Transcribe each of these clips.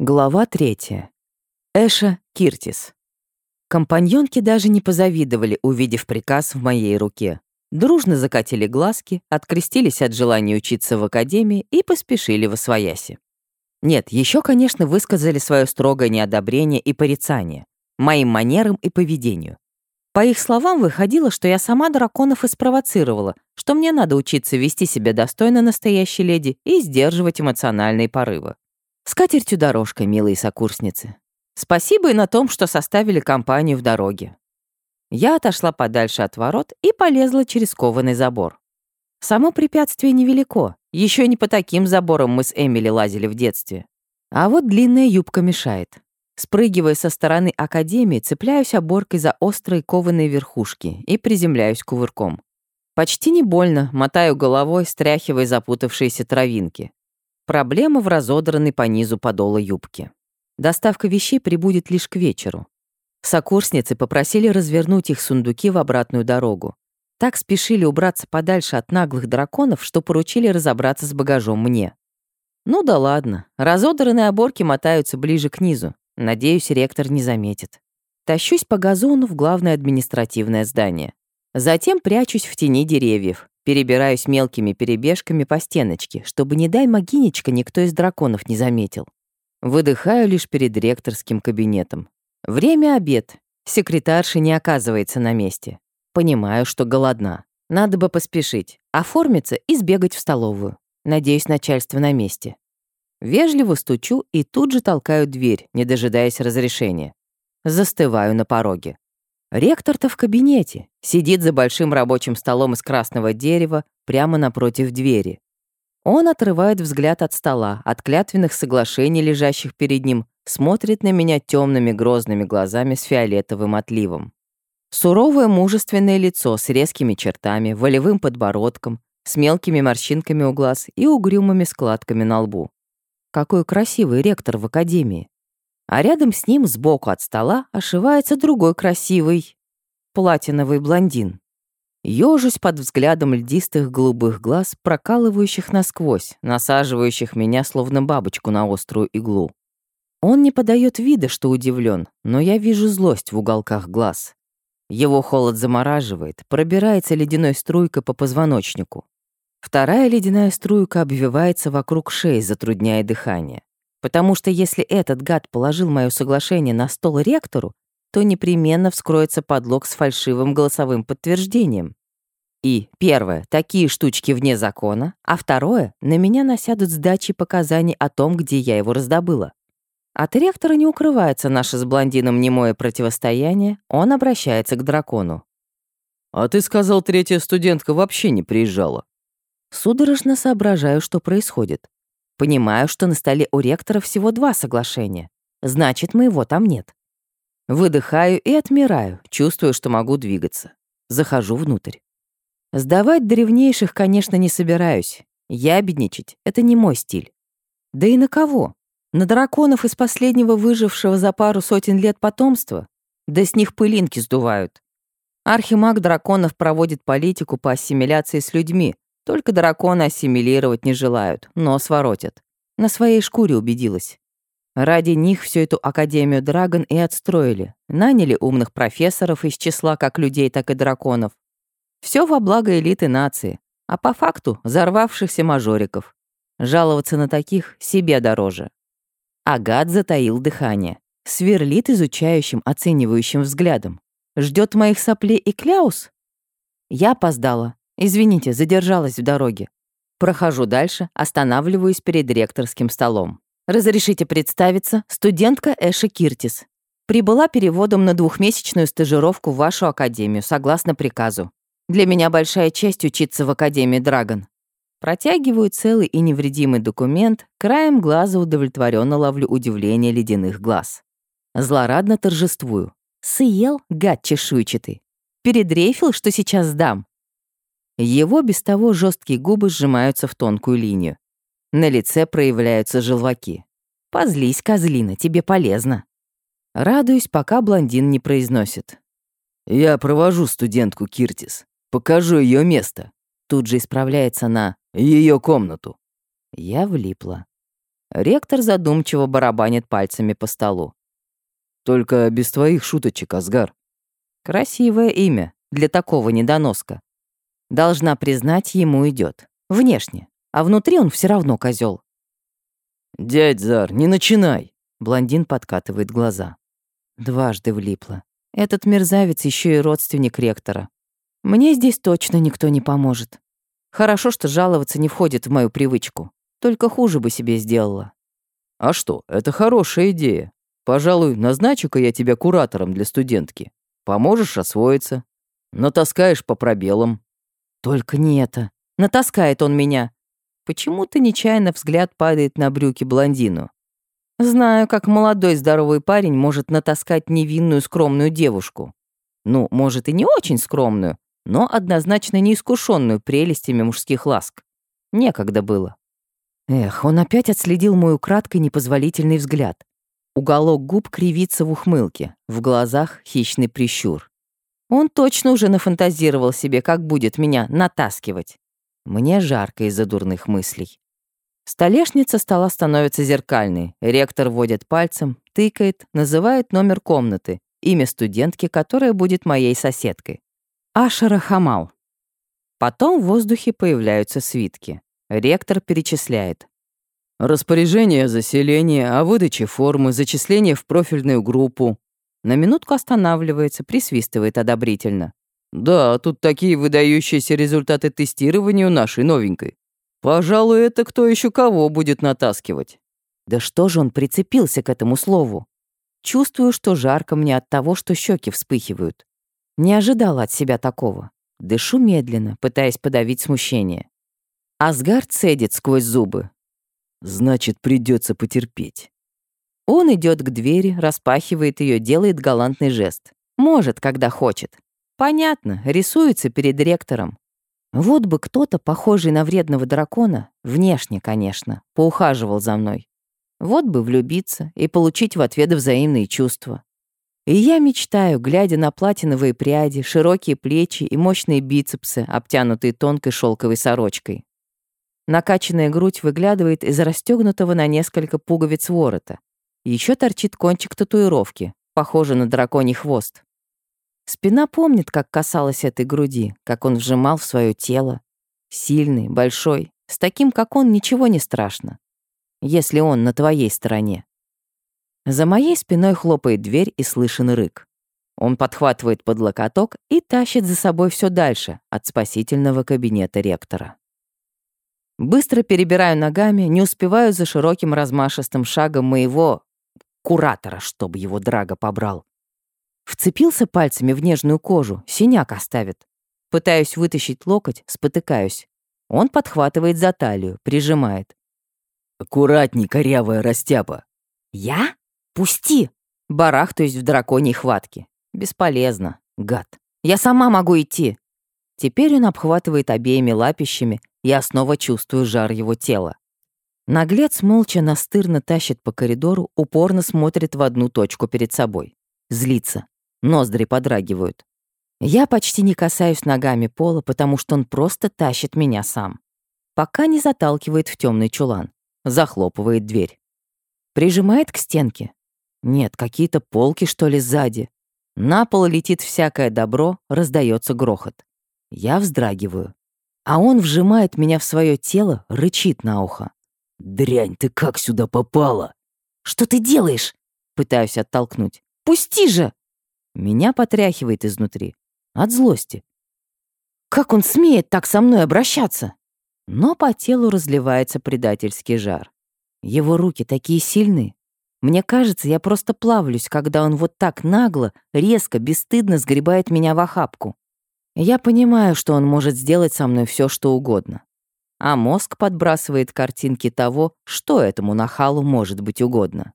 Глава третья. Эша Киртис. Компаньонки даже не позавидовали, увидев приказ в моей руке. Дружно закатили глазки, открестились от желания учиться в академии и поспешили в освояси. Нет, еще, конечно, высказали свое строгое неодобрение и порицание моим манерам и поведению. По их словам, выходило, что я сама драконов и спровоцировала, что мне надо учиться вести себя достойно настоящей леди и сдерживать эмоциональные порывы. С катертью дорожка, милые сокурсницы. Спасибо и на том, что составили компанию в дороге. Я отошла подальше от ворот и полезла через кованый забор. Само препятствие невелико. Еще не по таким заборам мы с Эмили лазили в детстве. А вот длинная юбка мешает. Спрыгивая со стороны академии, цепляюсь оборкой за острые кованые верхушки и приземляюсь кувырком. Почти не больно, мотаю головой, стряхивая запутавшиеся травинки. Проблема в разодранной по низу подола юбки. Доставка вещей прибудет лишь к вечеру. Сокурсницы попросили развернуть их сундуки в обратную дорогу. Так спешили убраться подальше от наглых драконов, что поручили разобраться с багажом мне. Ну да ладно, разодранные оборки мотаются ближе к низу. Надеюсь, ректор не заметит. Тащусь по газону в главное административное здание. Затем прячусь в тени деревьев, Перебираюсь мелкими перебежками по стеночке, чтобы, не дай могинечка, никто из драконов не заметил. Выдыхаю лишь перед ректорским кабинетом. Время обед. Секретарша не оказывается на месте. Понимаю, что голодна. Надо бы поспешить, оформиться и сбегать в столовую. Надеюсь, начальство на месте. Вежливо стучу и тут же толкаю дверь, не дожидаясь разрешения. Застываю на пороге. Ректор-то в кабинете, сидит за большим рабочим столом из красного дерева прямо напротив двери. Он отрывает взгляд от стола, от клятвенных соглашений, лежащих перед ним, смотрит на меня темными грозными глазами с фиолетовым отливом. Суровое мужественное лицо с резкими чертами, волевым подбородком, с мелкими морщинками у глаз и угрюмыми складками на лбу. Какой красивый ректор в академии а рядом с ним, сбоку от стола, ошивается другой красивый платиновый блондин. Ёжусь под взглядом льдистых голубых глаз, прокалывающих насквозь, насаживающих меня словно бабочку на острую иглу. Он не подает вида, что удивлен, но я вижу злость в уголках глаз. Его холод замораживает, пробирается ледяной струйкой по позвоночнику. Вторая ледяная струйка обвивается вокруг шеи, затрудняя дыхание. Потому что если этот гад положил мое соглашение на стол ректору, то непременно вскроется подлог с фальшивым голосовым подтверждением. И, первое, такие штучки вне закона, а второе, на меня насядут сдачи показаний о том, где я его раздобыла. От ректора не укрывается наше с блондином немое противостояние, он обращается к дракону. «А ты сказал, третья студентка вообще не приезжала». Судорожно соображаю, что происходит. Понимаю, что на столе у ректора всего два соглашения. Значит, моего там нет. Выдыхаю и отмираю, чувствую, что могу двигаться. Захожу внутрь. Сдавать древнейших, конечно, не собираюсь. Ябедничать — это не мой стиль. Да и на кого? На драконов из последнего выжившего за пару сотен лет потомства? Да с них пылинки сдувают. Архимаг драконов проводит политику по ассимиляции с людьми, только драконы ассимилировать не желают, но своротят. На своей шкуре убедилась. Ради них всю эту Академию Драгон и отстроили. Наняли умных профессоров из числа как людей, так и драконов. Все во благо элиты нации, а по факту взорвавшихся мажориков. Жаловаться на таких себе дороже. Агат затаил дыхание. Сверлит изучающим, оценивающим взглядом. Ждет моих соплей и кляус? Я опоздала. Извините, задержалась в дороге. Прохожу дальше, останавливаюсь перед ректорским столом. Разрешите представиться, студентка Эша Киртис. Прибыла переводом на двухмесячную стажировку в вашу академию, согласно приказу. Для меня большая честь учиться в Академии Драгон. Протягиваю целый и невредимый документ, краем глаза удовлетворенно ловлю удивление ледяных глаз. Злорадно торжествую. Съел, гад чешуйчатый. Передрейфил, что сейчас сдам. Его без того жесткие губы сжимаются в тонкую линию. На лице проявляются желваки. «Позлись, козлина, тебе полезно». Радуюсь, пока блондин не произносит. «Я провожу студентку Киртис. Покажу ее место». Тут же исправляется на ее комнату. Я влипла. Ректор задумчиво барабанит пальцами по столу. Только без твоих шуточек, Асгар. Красивое имя для такого недоноска. Должна признать, ему идет. Внешне. А внутри он все равно козел. Дядь Зар, не начинай. Блондин подкатывает глаза. Дважды влипло. Этот мерзавец еще и родственник ректора. Мне здесь точно никто не поможет. Хорошо, что жаловаться не входит в мою привычку. Только хуже бы себе сделала. А что, это хорошая идея. Пожалуй, назначу-ка я тебя куратором для студентки. Поможешь освоиться. Натаскаешь по пробелам. Только не это. Натаскает он меня. Почему-то нечаянно взгляд падает на брюки блондину. Знаю, как молодой здоровый парень может натаскать невинную скромную девушку. Ну, может, и не очень скромную, но однозначно неискушенную прелестями мужских ласк. Некогда было. Эх, он опять отследил мой украдкой непозволительный взгляд. Уголок губ кривится в ухмылке, в глазах хищный прищур. Он точно уже нафантазировал себе, как будет меня натаскивать. Мне жарко из-за дурных мыслей. Столешница стола становится зеркальной. Ректор водит пальцем, тыкает, называет номер комнаты, имя студентки, которая будет моей соседкой. Ашера Хамал. Потом в воздухе появляются свитки. Ректор перечисляет. Распоряжение о заселении, о выдаче формы, зачисление в профильную группу. На минутку останавливается, присвистывает одобрительно. Да, тут такие выдающиеся результаты тестирования у нашей новенькой. Пожалуй, это кто еще кого будет натаскивать. Да что же он прицепился к этому слову? Чувствую, что жарко мне от того, что щеки вспыхивают. Не ожидала от себя такого. Дышу медленно, пытаясь подавить смущение. Асгард цедит сквозь зубы. Значит, придется потерпеть. Он идет к двери, распахивает ее, делает галантный жест. Может, когда хочет. Понятно, рисуется перед ректором. Вот бы кто-то, похожий на вредного дракона, внешне, конечно, поухаживал за мной. Вот бы влюбиться и получить в ответ взаимные чувства. И я мечтаю, глядя на платиновые пряди, широкие плечи и мощные бицепсы, обтянутые тонкой шелковой сорочкой. Накачанная грудь выглядывает из расстегнутого на несколько пуговиц ворота. Еще торчит кончик татуировки, похожий на драконий хвост. Спина помнит, как касалась этой груди, как он вжимал в свое тело. Сильный, большой, с таким, как он, ничего не страшно. Если он на твоей стороне. За моей спиной хлопает дверь и слышен рык. Он подхватывает под локоток и тащит за собой все дальше от спасительного кабинета ректора. Быстро перебираю ногами, не успеваю за широким размашистым шагом моего куратора, чтобы его драго побрал. Вцепился пальцами в нежную кожу, синяк оставит. Пытаюсь вытащить локоть, спотыкаюсь. Он подхватывает за талию, прижимает. «Аккуратней, корявая растяпа!» «Я? Пусти!» Барахтаюсь в драконьей хватке. Бесполезно, гад. Я сама могу идти. Теперь он обхватывает обеими лапищами, я снова чувствую жар его тела. Наглец молча настырно тащит по коридору, упорно смотрит в одну точку перед собой. Злится. Ноздри подрагивают. Я почти не касаюсь ногами пола, потому что он просто тащит меня сам. Пока не заталкивает в темный чулан. Захлопывает дверь. Прижимает к стенке. Нет, какие-то полки, что ли, сзади. На пол летит всякое добро, раздается грохот. Я вздрагиваю. А он вжимает меня в свое тело, рычит на ухо. «Дрянь, ты как сюда попала?» «Что ты делаешь?» Пытаюсь оттолкнуть. «Пусти же!» Меня потряхивает изнутри. От злости. Как он смеет так со мной обращаться? Но по телу разливается предательский жар. Его руки такие сильные. Мне кажется, я просто плавлюсь, когда он вот так нагло, резко, бесстыдно сгребает меня в охапку. Я понимаю, что он может сделать со мной все, что угодно. А мозг подбрасывает картинки того, что этому нахалу может быть угодно.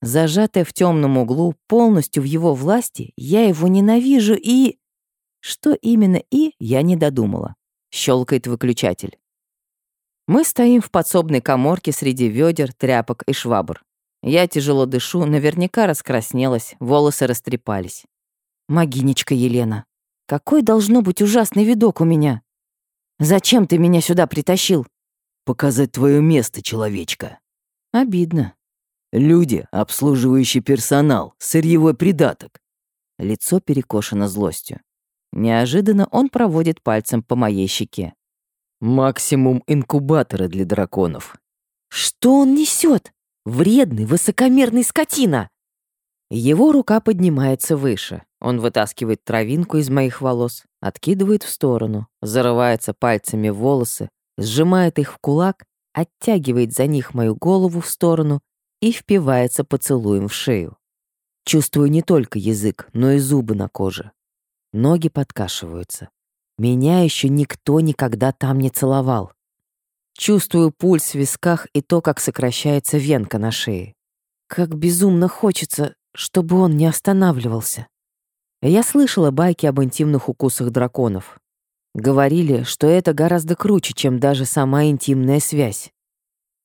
Зажатая в темном углу, полностью в его власти, я его ненавижу и... Что именно «и» я не додумала. Щелкает выключатель. Мы стоим в подсобной коморке среди ведер, тряпок и швабр. Я тяжело дышу, наверняка раскраснелась, волосы растрепались. Магинечка Елена. Какой должно быть ужасный видок у меня? Зачем ты меня сюда притащил? Показать твое место, человечка. Обидно. Люди, обслуживающий персонал, сырьевой придаток. Лицо перекошено злостью. Неожиданно он проводит пальцем по моей щеке. Максимум инкубатора для драконов. Что он несет? Вредный, высокомерный скотина! Его рука поднимается выше. Он вытаскивает травинку из моих волос, откидывает в сторону, зарывается пальцами в волосы, сжимает их в кулак, оттягивает за них мою голову в сторону и впивается поцелуем в шею. Чувствую не только язык, но и зубы на коже. Ноги подкашиваются. Меня еще никто никогда там не целовал. Чувствую пульс в висках и то, как сокращается венка на шее. Как безумно хочется, чтобы он не останавливался. Я слышала байки об интимных укусах драконов. Говорили, что это гораздо круче, чем даже сама интимная связь.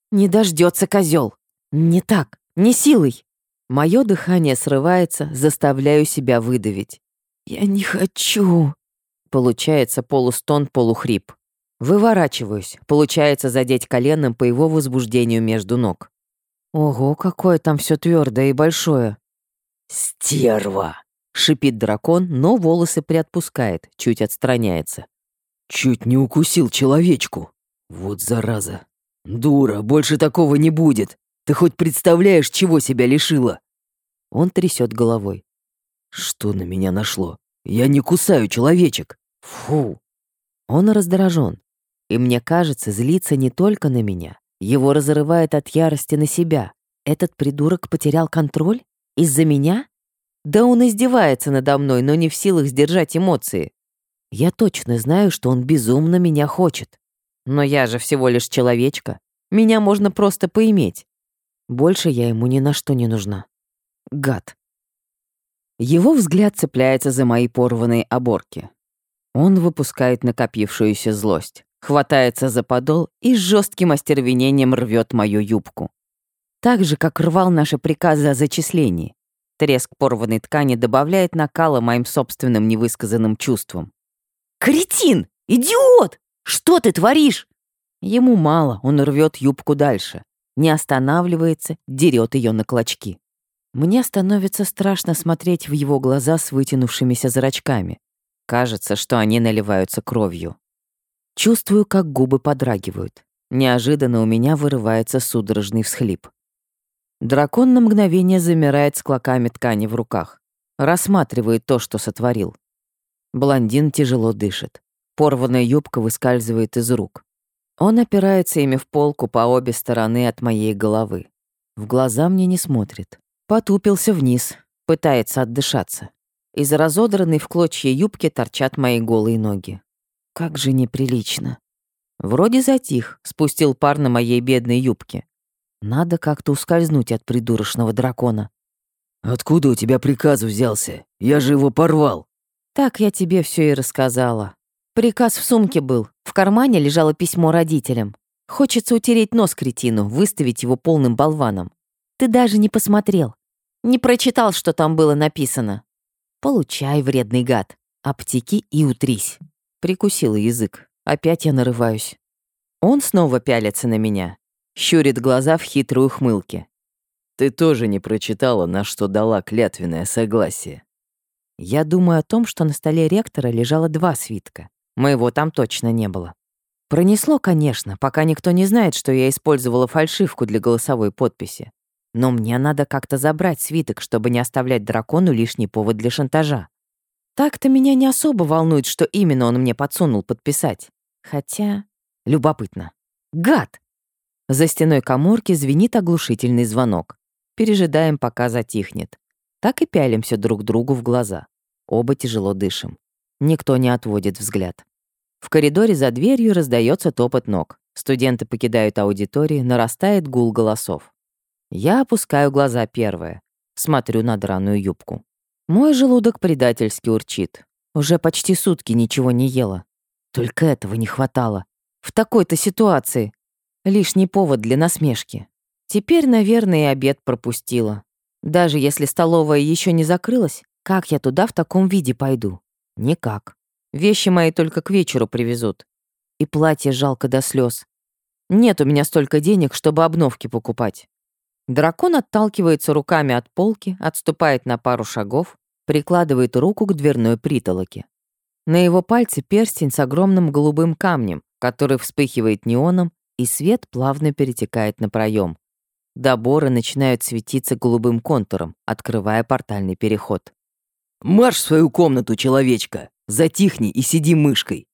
Не дождется козел. Не так, не силой. Мое дыхание срывается, заставляю себя выдавить. Я не хочу. Получается полустон, полухрип. Выворачиваюсь, получается задеть коленом по его возбуждению между ног. Ого, какое там все твердое и большое. «Стерва!» — шипит дракон, но волосы приотпускает, чуть отстраняется. «Чуть не укусил человечку. Вот зараза. Дура, больше такого не будет. Ты хоть представляешь, чего себя лишила?» Он трясет головой. «Что на меня нашло? Я не кусаю человечек. Фу!» Он раздражен. И мне кажется, злится не только на меня. Его разрывает от ярости на себя. Этот придурок потерял контроль? Из-за меня? Да он издевается надо мной, но не в силах сдержать эмоции. Я точно знаю, что он безумно меня хочет. Но я же всего лишь человечка. Меня можно просто поиметь. Больше я ему ни на что не нужна. Гад. Его взгляд цепляется за мои порванные оборки. Он выпускает накопившуюся злость, хватается за подол и с жестким остервенением рвет мою юбку. Так же, как рвал наши приказы о зачислении. Треск порванной ткани добавляет накала моим собственным невысказанным чувствам. «Кретин! Идиот! Что ты творишь?» Ему мало, он рвет юбку дальше. Не останавливается, дерет ее на клочки. Мне становится страшно смотреть в его глаза с вытянувшимися зрачками. Кажется, что они наливаются кровью. Чувствую, как губы подрагивают. Неожиданно у меня вырывается судорожный всхлип. Дракон на мгновение замирает с клоками ткани в руках. Рассматривает то, что сотворил. Блондин тяжело дышит. Порванная юбка выскальзывает из рук. Он опирается ими в полку по обе стороны от моей головы. В глаза мне не смотрит. Потупился вниз, пытается отдышаться. Из разодранной в клочья юбки торчат мои голые ноги. Как же неприлично. Вроде затих, спустил пар на моей бедной юбке. Надо как-то ускользнуть от придурочного дракона. «Откуда у тебя приказ взялся? Я же его порвал!» «Так я тебе все и рассказала. Приказ в сумке был. В кармане лежало письмо родителям. Хочется утереть нос кретину, выставить его полным болваном. Ты даже не посмотрел. Не прочитал, что там было написано. Получай, вредный гад. Аптеки и утрись». Прикусила язык. Опять я нарываюсь. Он снова пялится на меня щурит глаза в хитрую ухмылке. «Ты тоже не прочитала, на что дала клятвенное согласие». Я думаю о том, что на столе ректора лежало два свитка. Моего там точно не было. Пронесло, конечно, пока никто не знает, что я использовала фальшивку для голосовой подписи. Но мне надо как-то забрать свиток, чтобы не оставлять дракону лишний повод для шантажа. Так-то меня не особо волнует, что именно он мне подсунул подписать. Хотя... Любопытно. Гад! За стеной коморки звенит оглушительный звонок. Пережидаем, пока затихнет. Так и пялимся друг другу в глаза. Оба тяжело дышим. Никто не отводит взгляд. В коридоре за дверью раздается топот ног. Студенты покидают аудитории, нарастает гул голосов. Я опускаю глаза первое. Смотрю на драную юбку. Мой желудок предательски урчит. Уже почти сутки ничего не ела. Только этого не хватало. В такой-то ситуации. Лишний повод для насмешки. Теперь, наверное, и обед пропустила. Даже если столовая еще не закрылась, как я туда в таком виде пойду? Никак. Вещи мои только к вечеру привезут. И платье жалко до слез. Нет у меня столько денег, чтобы обновки покупать. Дракон отталкивается руками от полки, отступает на пару шагов, прикладывает руку к дверной притолоке. На его пальце перстень с огромным голубым камнем, который вспыхивает неоном, и свет плавно перетекает на проем. Доборы начинают светиться голубым контуром, открывая портальный переход. «Марш в свою комнату, человечка! Затихни и сиди мышкой!»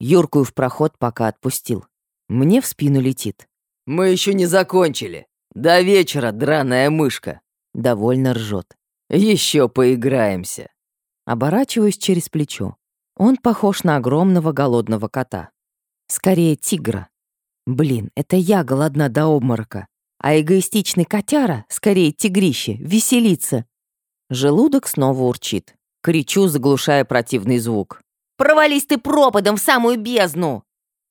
Юркую в проход, пока отпустил. Мне в спину летит. «Мы еще не закончили! До вечера, драная мышка!» Довольно ржет. Еще поиграемся!» Оборачиваюсь через плечо. Он похож на огромного голодного кота. Скорее, тигра. Блин, это я голодна до обморока. А эгоистичный котяра, скорее тигрище, веселится. Желудок снова урчит. Кричу, заглушая противный звук. «Провались ты пропадом в самую бездну!»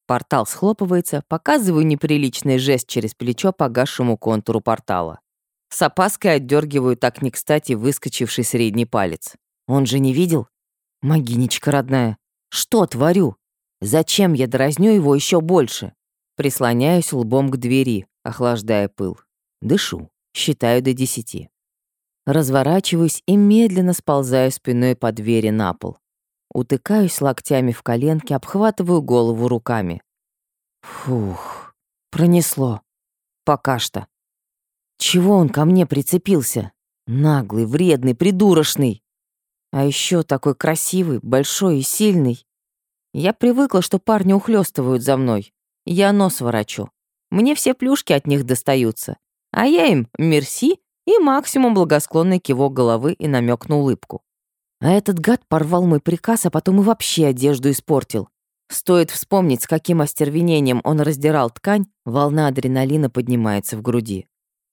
Портал схлопывается, показываю неприличный жест через плечо погасшему контуру портала. С опаской отдергиваю так не кстати выскочивший средний палец. Он же не видел? Могинечка родная, что творю? Зачем я дразню его еще больше? Прислоняюсь лбом к двери, охлаждая пыл. Дышу, считаю до десяти. Разворачиваюсь и медленно сползаю спиной по двери на пол. Утыкаюсь локтями в коленки, обхватываю голову руками. Фух, пронесло. Пока что. Чего он ко мне прицепился? Наглый, вредный, придурочный. А еще такой красивый, большой и сильный. Я привыкла, что парни ухлёстывают за мной. Я нос ворочу. Мне все плюшки от них достаются. А я им мерси и максимум благосклонный кивок головы и намек на улыбку. А этот гад порвал мой приказ, а потом и вообще одежду испортил. Стоит вспомнить, с каким остервенением он раздирал ткань, волна адреналина поднимается в груди.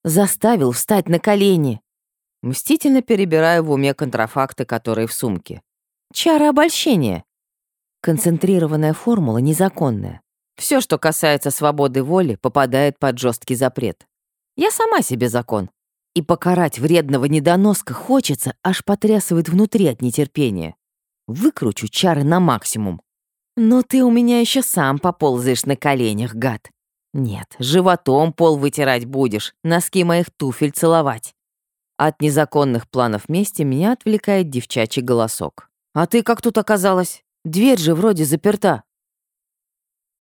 Заставил встать на колени. Мстительно перебираю в уме контрафакты, которые в сумке. Чара обольщения. Концентрированная формула незаконная. Все, что касается свободы воли, попадает под жесткий запрет. Я сама себе закон. И покарать вредного недоноска хочется, аж потрясывает внутри от нетерпения. Выкручу чары на максимум. Но ты у меня еще сам поползаешь на коленях, гад. Нет, животом пол вытирать будешь, носки моих туфель целовать. От незаконных планов мести меня отвлекает девчачий голосок. «А ты как тут оказалась? Дверь же вроде заперта».